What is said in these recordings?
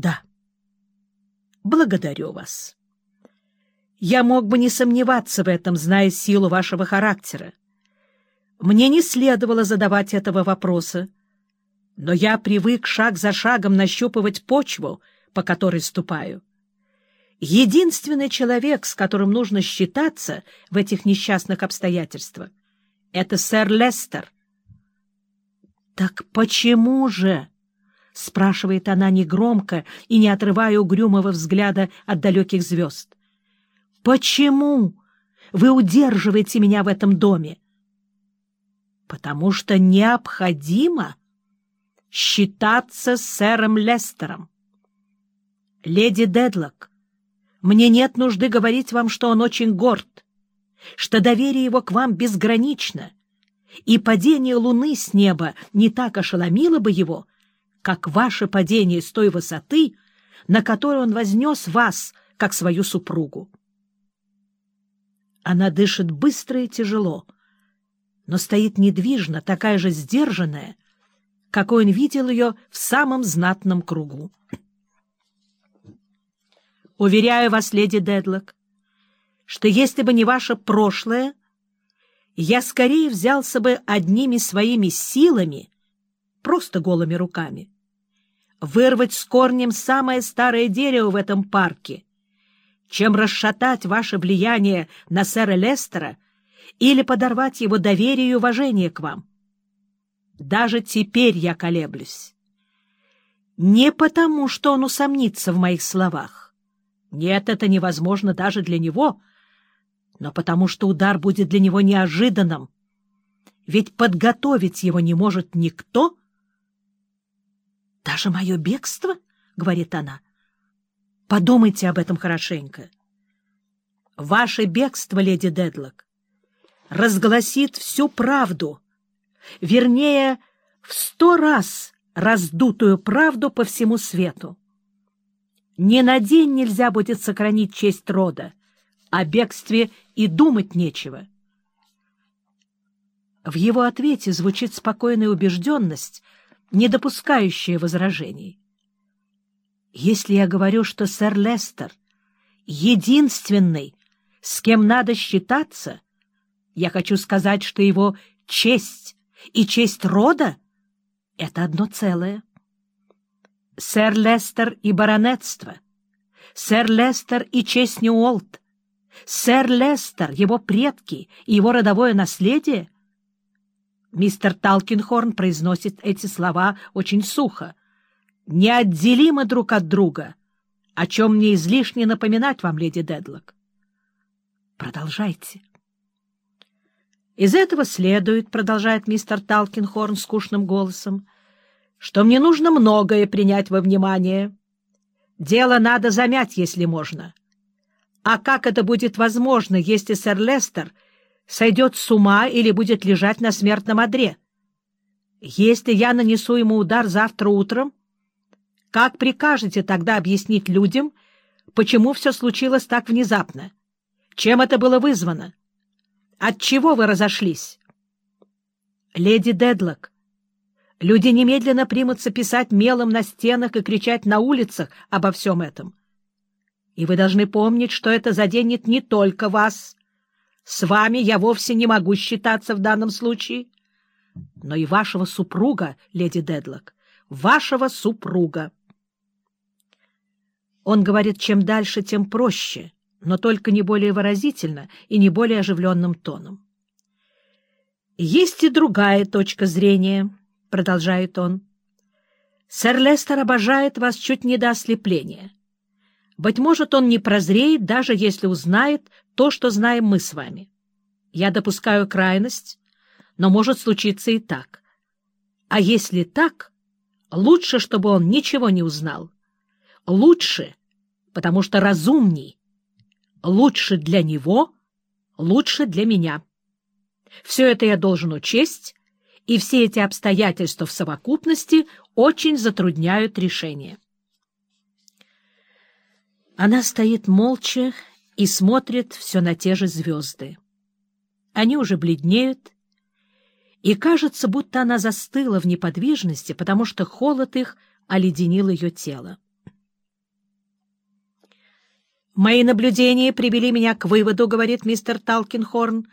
Да. Благодарю вас. Я мог бы не сомневаться в этом, зная силу вашего характера. Мне не следовало задавать этого вопроса, но я привык шаг за шагом нащупывать почву, по которой ступаю. Единственный человек, с которым нужно считаться в этих несчастных обстоятельствах, — это сэр Лестер. — Так почему же? — спрашивает она негромко и не отрывая угрюмого взгляда от далеких звезд. — Почему вы удерживаете меня в этом доме? — Потому что необходимо считаться сэром Лестером. Леди Дедлок, мне нет нужды говорить вам, что он очень горд, что доверие его к вам безгранично, и падение луны с неба не так ошеломило бы его, как ваше падение с той высоты, на которой он вознес вас, как свою супругу. Она дышит быстро и тяжело, но стоит недвижно, такая же сдержанная, какой он видел ее в самом знатном кругу. Уверяю вас, леди Дедлок, что если бы не ваше прошлое, я скорее взялся бы одними своими силами, просто голыми руками, вырвать с корнем самое старое дерево в этом парке, чем расшатать ваше влияние на сэра Лестера или подорвать его доверие и уважение к вам. Даже теперь я колеблюсь. Не потому, что он усомнится в моих словах, нет, это невозможно даже для него, но потому что удар будет для него неожиданным. Ведь подготовить его не может никто. — Даже мое бегство? — говорит она. — Подумайте об этом хорошенько. Ваше бегство, леди Дедлок, разгласит всю правду, вернее, в сто раз раздутую правду по всему свету. Ни на день нельзя будет сохранить честь рода, о бегстве и думать нечего. В его ответе звучит спокойная убежденность, не допускающая возражений. Если я говорю, что сэр Лестер единственный, с кем надо считаться, я хочу сказать, что его честь и честь рода — это одно целое сэр Лестер и баронетство, сэр Лестер и честь Ньюолт, сэр Лестер, его предки и его родовое наследие? Мистер Талкинхорн произносит эти слова очень сухо. Неотделимы друг от друга, о чем мне излишне напоминать вам, леди Дедлок. Продолжайте. Из этого следует, продолжает мистер Талкинхорн скучным голосом, — что мне нужно многое принять во внимание. Дело надо замять, если можно. А как это будет возможно, если сэр Лестер сойдет с ума или будет лежать на смертном одре? Если я нанесу ему удар завтра утром, как прикажете тогда объяснить людям, почему все случилось так внезапно? Чем это было вызвано? От чего вы разошлись? Леди Дедлок, Люди немедленно примутся писать мелом на стенах и кричать на улицах обо всем этом. И вы должны помнить, что это заденет не только вас. С вами я вовсе не могу считаться в данном случае, но и вашего супруга, леди Дедлок, вашего супруга. Он говорит, чем дальше, тем проще, но только не более выразительно и не более оживленным тоном. Есть и другая точка зрения —— продолжает он. «Сэр Лестер обожает вас чуть не до ослепления. Быть может, он не прозреет, даже если узнает то, что знаем мы с вами. Я допускаю крайность, но может случиться и так. А если так, лучше, чтобы он ничего не узнал. Лучше, потому что разумней. Лучше для него, лучше для меня. Все это я должен учесть, и все эти обстоятельства в совокупности очень затрудняют решение. Она стоит молча и смотрит все на те же звезды. Они уже бледнеют, и кажется, будто она застыла в неподвижности, потому что холод их оледенил ее тело. «Мои наблюдения привели меня к выводу, — говорит мистер Талкинхорн,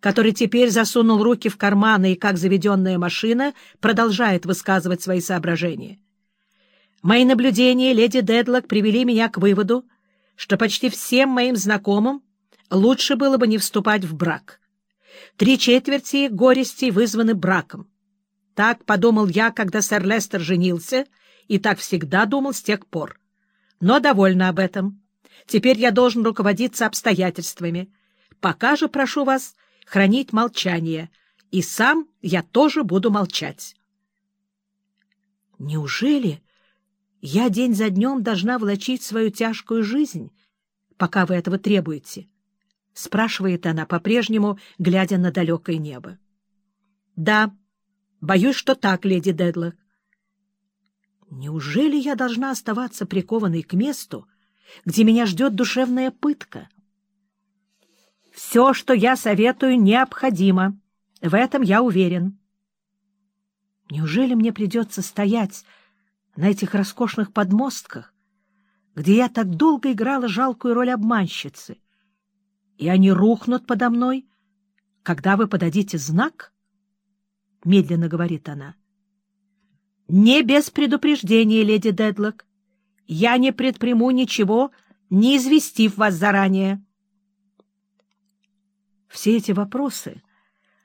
который теперь засунул руки в карманы и, как заведенная машина, продолжает высказывать свои соображения. Мои наблюдения, леди Дедлок, привели меня к выводу, что почти всем моим знакомым лучше было бы не вступать в брак. Три четверти горестей вызваны браком. Так подумал я, когда сэр Лестер женился, и так всегда думал с тех пор. Но довольна об этом. Теперь я должен руководиться обстоятельствами. Пока же прошу вас хранить молчание, и сам я тоже буду молчать. Неужели я день за днем должна влачить свою тяжкую жизнь, пока вы этого требуете? — спрашивает она, по-прежнему глядя на далекое небо. — Да, боюсь, что так, леди Дедлок. Неужели я должна оставаться прикованной к месту, где меня ждет душевная пытка? Все, что я советую, необходимо. В этом я уверен. Неужели мне придется стоять на этих роскошных подмостках, где я так долго играла жалкую роль обманщицы, и они рухнут подо мной, когда вы подадите знак? — медленно говорит она. — Не без предупреждения, леди Дедлок. Я не предприму ничего, не известив вас заранее. Все эти вопросы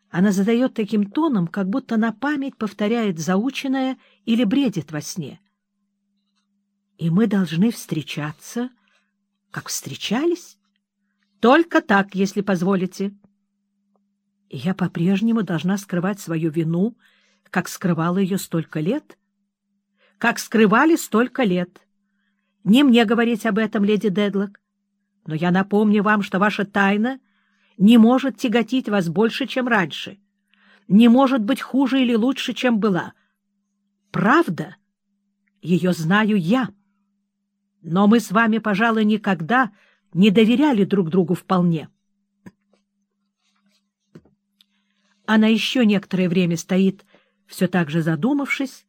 она задает таким тоном, как будто на память повторяет заученное или бредит во сне. И мы должны встречаться, как встречались? Только так, если позволите. И я по-прежнему должна скрывать свою вину, как скрывала ее столько лет? Как скрывали столько лет. Не мне говорить об этом, леди Дедлок, но я напомню вам, что ваша тайна не может тяготить вас больше, чем раньше, не может быть хуже или лучше, чем была. Правда? Ее знаю я. Но мы с вами, пожалуй, никогда не доверяли друг другу вполне. Она еще некоторое время стоит, все так же задумавшись,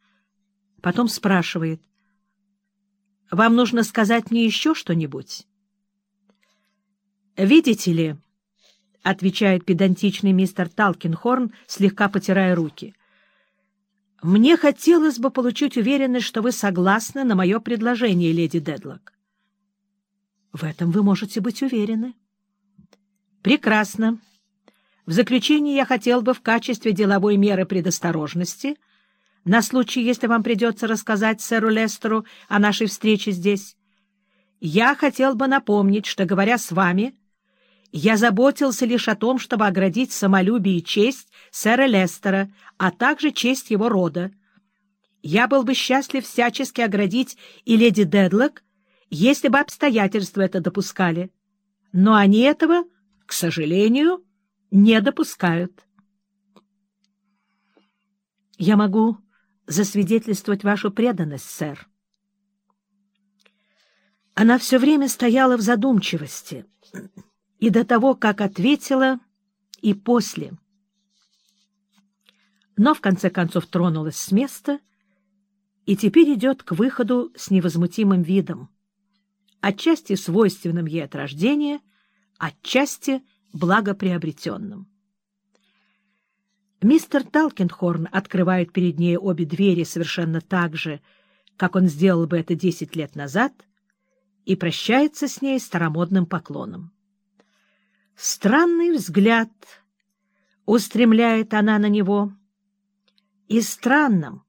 потом спрашивает. — Вам нужно сказать мне еще что-нибудь? — Видите ли, — отвечает педантичный мистер Талкинхорн, слегка потирая руки, — мне хотелось бы получить уверенность, что вы согласны на мое предложение, леди Дедлок. В этом вы можете быть уверены. Прекрасно. В заключение я хотел бы в качестве деловой меры предосторожности, на случай, если вам придется рассказать сэру Лестеру о нашей встрече здесь, я хотел бы напомнить, что, говоря с вами, я заботился лишь о том, чтобы оградить самолюбие и честь сэра Лестера, а также честь его рода. Я был бы счастлив всячески оградить и леди Дедлок, если бы обстоятельства это допускали. Но они этого, к сожалению, не допускают. Я могу засвидетельствовать вашу преданность, сэр. Она все время стояла в задумчивости, и до того, как ответила, и после. Но в конце концов тронулась с места и теперь идет к выходу с невозмутимым видом отчасти свойственным ей от рождения, отчасти благоприобретенным. Мистер Талкинхорн открывает перед ней обе двери совершенно так же, как он сделал бы это десять лет назад, и прощается с ней старомодным поклоном. Странный взгляд устремляет она на него, и странным,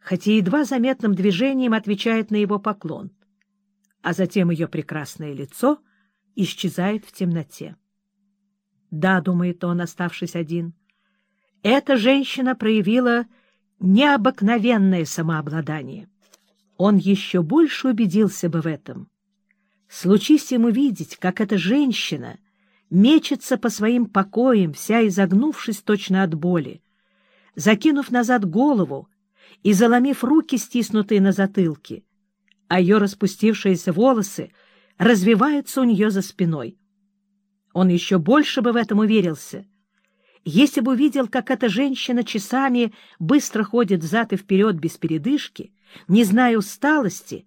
хотя едва заметным движением отвечает на его поклон а затем ее прекрасное лицо исчезает в темноте. Да, думает он, оставшись один, эта женщина проявила необыкновенное самообладание. Он еще больше убедился бы в этом. Случись ему видеть, как эта женщина мечется по своим покоям, вся изогнувшись точно от боли, закинув назад голову и заломив руки, стиснутые на затылке, а ее распустившиеся волосы развиваются у нее за спиной. Он еще больше бы в этом уверился, если бы увидел, как эта женщина часами быстро ходит взад и вперед без передышки, не зная усталости,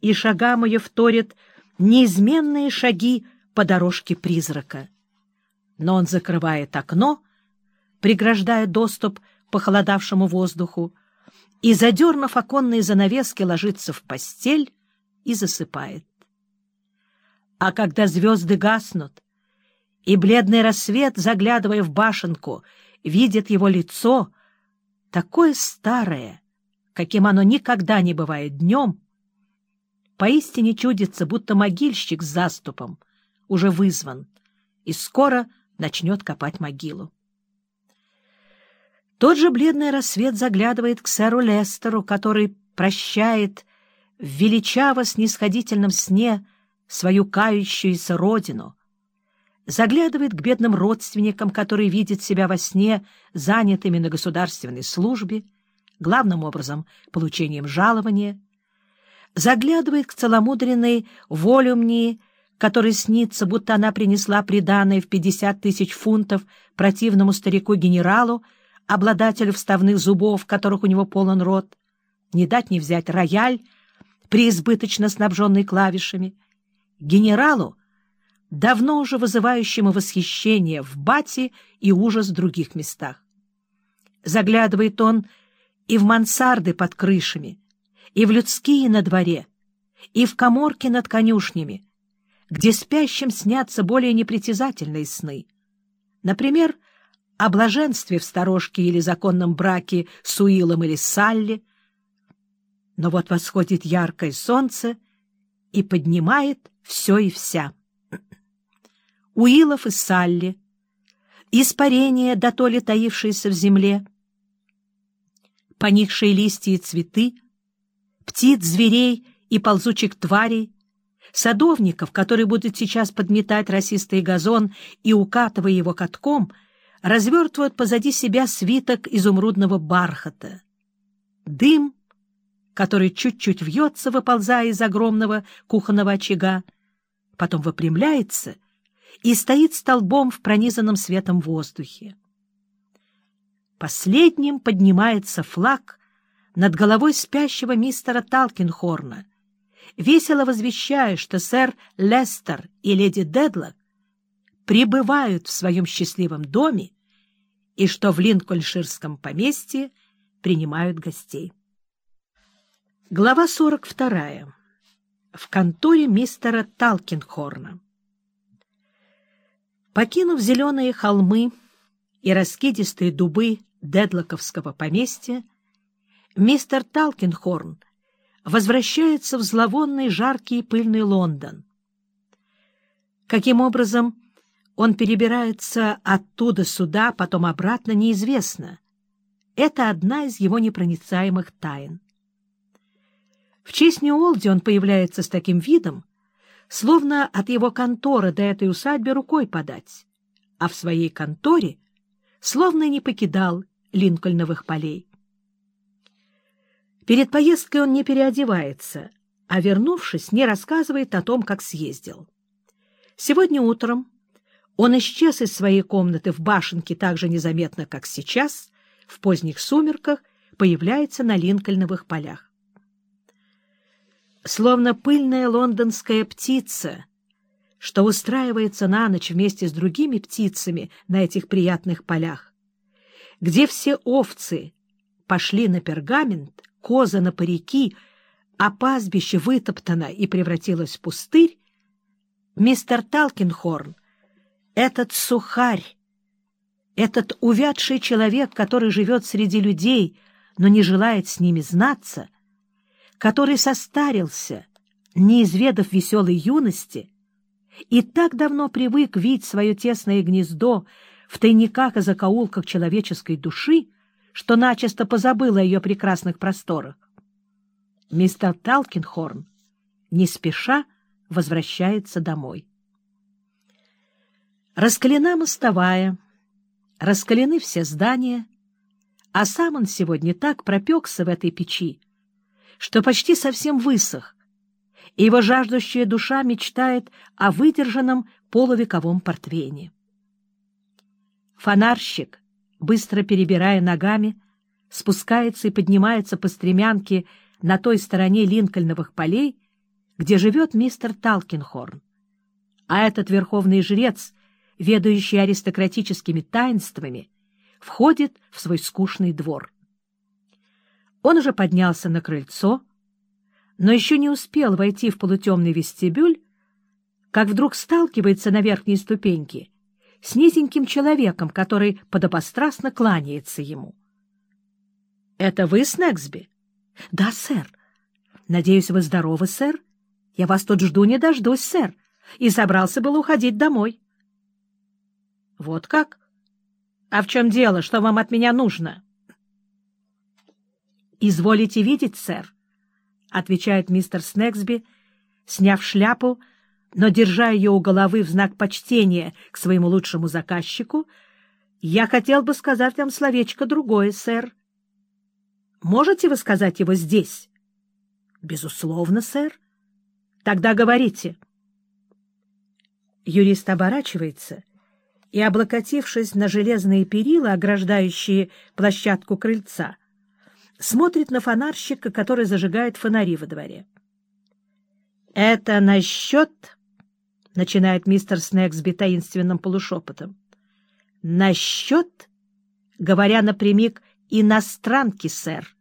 и шагам ее вторит неизменные шаги по дорожке призрака. Но он закрывает окно, преграждая доступ похолодавшему воздуху, и, задернув оконные занавески, ложится в постель и засыпает. А когда звезды гаснут, и бледный рассвет, заглядывая в башенку, видит его лицо, такое старое, каким оно никогда не бывает днем, поистине чудится, будто могильщик с заступом уже вызван и скоро начнет копать могилу. Тот же бледный рассвет заглядывает к сэру Лестеру, который прощает в величаво-снисходительном сне свою кающуюся родину, заглядывает к бедным родственникам, которые видят себя во сне занятыми на государственной службе, главным образом получением жалования, заглядывает к целомудренной волюмнии, которой снится, будто она принесла приданое в пятьдесят тысяч фунтов противному старику-генералу, обладателю вставных зубов, которых у него полон рот, не дать не взять рояль, преизбыточно снабженный клавишами, генералу, давно уже вызывающему восхищение в Бате и ужас в других местах. Заглядывает он и в мансарды под крышами, и в людские на дворе, и в коморки над конюшнями, где спящим снятся более непритязательные сны. Например, о блаженстве в сторожке или законном браке с Уиллом или Салли. Но вот восходит яркое солнце и поднимает все и вся. Уиллов и Салли, испарение, дотоле таившееся в земле, поникшие листья и цветы, птиц, зверей и ползучих тварей, садовников, которые будут сейчас подметать росистый газон и, укатывая его катком, — развертывают позади себя свиток изумрудного бархата. Дым, который чуть-чуть вьется, выползая из огромного кухонного очага, потом выпрямляется и стоит столбом в пронизанном светом воздухе. Последним поднимается флаг над головой спящего мистера Талкинхорна, весело возвещая, что сэр Лестер и леди Дедлок пребывают в своем счастливом доме и что в Линкольнширском поместье принимают гостей. Глава 42. В конторе мистера Талкинхорна. Покинув зеленые холмы и раскидистые дубы Дедлоковского поместья, мистер Талкинхорн возвращается в зловонный, жаркий и пыльный Лондон. Каким образом он перебирается оттуда сюда, потом обратно, неизвестно. Это одна из его непроницаемых тайн. В честь Ньюолди он появляется с таким видом, словно от его конторы до этой усадьбы рукой подать, а в своей конторе словно не покидал Линкольновых полей. Перед поездкой он не переодевается, а, вернувшись, не рассказывает о том, как съездил. Сегодня утром он исчез из своей комнаты в башенке так же незаметно, как сейчас, в поздних сумерках, появляется на Линкольновых полях. Словно пыльная лондонская птица, что устраивается на ночь вместе с другими птицами на этих приятных полях, где все овцы пошли на пергамент, коза на парики, а пастбище вытоптано и превратилось в пустырь, мистер Талкинхорн этот сухарь, этот увядший человек, который живет среди людей, но не желает с ними знаться, который состарился, не изведав веселой юности, и так давно привык видеть свое тесное гнездо в тайниках и закоулках человеческой души, что начисто позабыл о ее прекрасных просторах. Мистер Талкинхорн не спеша возвращается домой. Раскалена мостовая, раскалены все здания, а сам он сегодня так пропекся в этой печи, что почти совсем высох, и его жаждущая душа мечтает о выдержанном полувековом портвейне. Фонарщик, быстро перебирая ногами, спускается и поднимается по стремянке на той стороне Линкольновых полей, где живет мистер Талкинхорн. А этот верховный жрец, ведающий аристократическими таинствами, входит в свой скучный двор. Он уже поднялся на крыльцо, но еще не успел войти в полутемный вестибюль, как вдруг сталкивается на верхней ступеньке с низеньким человеком, который подобострастно кланяется ему. — Это вы, Снегсби? — Да, сэр. — Надеюсь, вы здоровы, сэр? Я вас тут жду не дождусь, сэр, и собрался было уходить домой. — Вот как? А в чем дело? Что вам от меня нужно? — Изволите видеть, сэр, — отвечает мистер Снегсби, сняв шляпу, но держа ее у головы в знак почтения к своему лучшему заказчику, я хотел бы сказать вам словечко другое, сэр. Можете вы сказать его здесь? — Безусловно, сэр. — Тогда говорите. Юрист оборачивается и, облокотившись на железные перила, ограждающие площадку крыльца, смотрит на фонарщика, который зажигает фонари во дворе. — Это насчет... — начинает мистер Снегсби таинственным полушепотом. — Насчет, говоря напрямик, иностранки, сэр.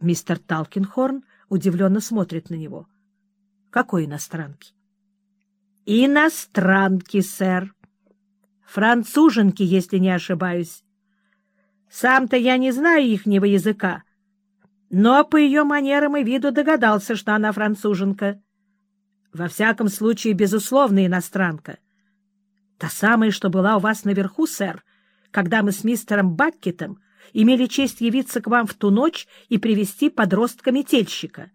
Мистер Талкинхорн удивленно смотрит на него. — Какой иностранки? — Иностранки, сэр. Француженки, если не ошибаюсь. Сам-то я не знаю ихнего языка, но по ее манерам и виду догадался, что она француженка. Во всяком случае, безусловно, иностранка. Та самая, что была у вас наверху, сэр, когда мы с мистером Баккетом имели честь явиться к вам в ту ночь и привести подростка-метельщика.